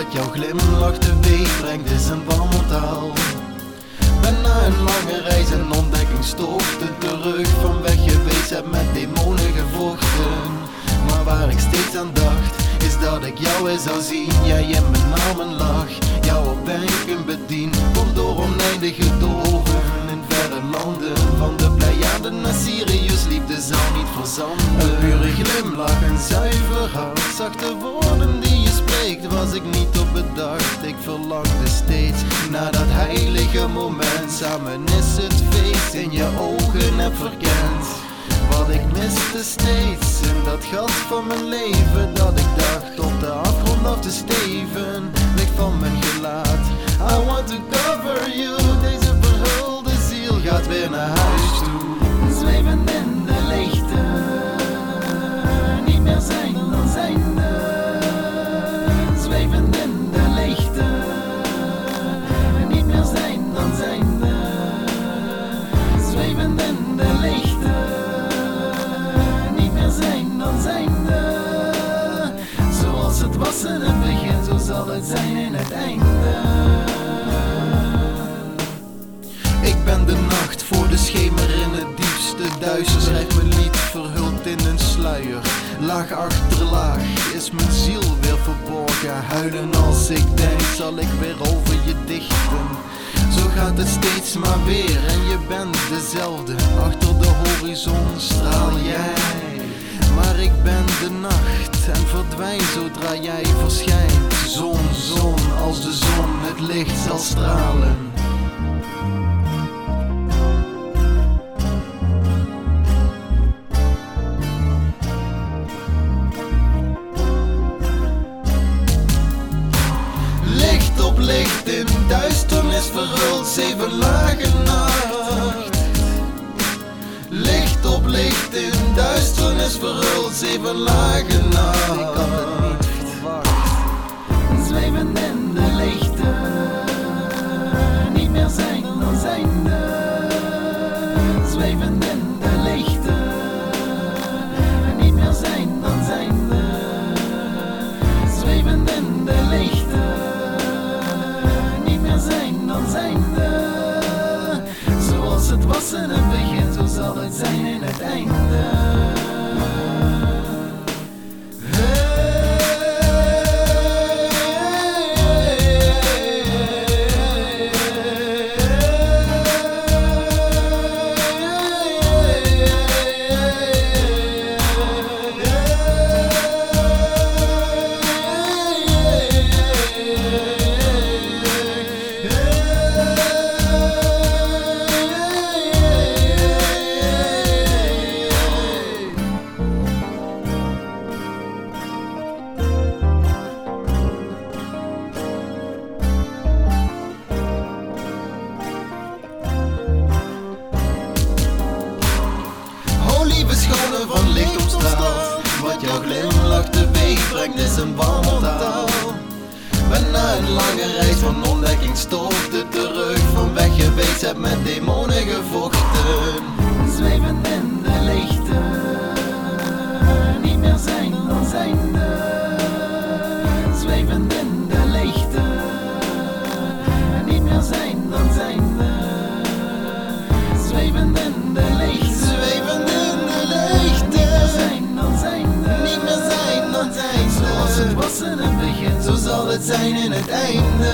Wat jouw glimlach teweeg brengt is een wandeltaal. Ben na een lange reis en ontdekkingstochten terug van weg geweest heb met demonen gevochten. Maar waar ik steeds aan dacht, is dat ik jou weer zou zien. Jij in mijn namen lag, jou op wenken bedien. Kom door oneindige doven in verre landen. Van de Pleiaden naar Sirius, liefde zou niet verzanden. Een pure glimlach, een zuiver hart, zachte woorden die was ik niet op bedacht. Ik verlangde steeds naar dat heilige moment. Samen is het feest in je ogen heb verkend. Wat ik miste steeds in dat gat van mijn leven Dat ik dacht op de afgrond af te steven Licht van mijn gelaat I want to cover you het zijn in het einde. Ik ben de nacht voor de schemer in het diepste duister. Schrijf mijn lied verhuld in een sluier. Laag achter laag is mijn ziel weer verborgen. Huilen als ik denk zal ik weer over je dichten? Zo gaat het steeds maar weer en je bent dezelfde. Achter de horizon straal jij Maar ik ben de nacht en verdwijn zodra jij verschijnt Zon, zon, als de zon het licht zal stralen Licht op licht in duisternis verhuld, zeven lagen nacht. Licht op licht in duisternis verhuld, zeven lagen nacht. Ik had het niet. Zweven in de lichte, niet meer zijn dan zijnde. Zweven in de lichte, niet meer zijn dan zijnde. Zweven in de lichte, niet meer zijn dan zijnde. Zoals het was in het begin, zo zal het zijn in het van licht omstraald Wat jouw glimlach teweeg brengt is een wandeltaal. Ben na een lange reis van ontdekkingstochten terug Van weg geweest heb met demonen gevochten. Zweven in de lichte, niet meer zijn dan zijnde. Zweven in de lichte, niet meer zijn It ain't dame.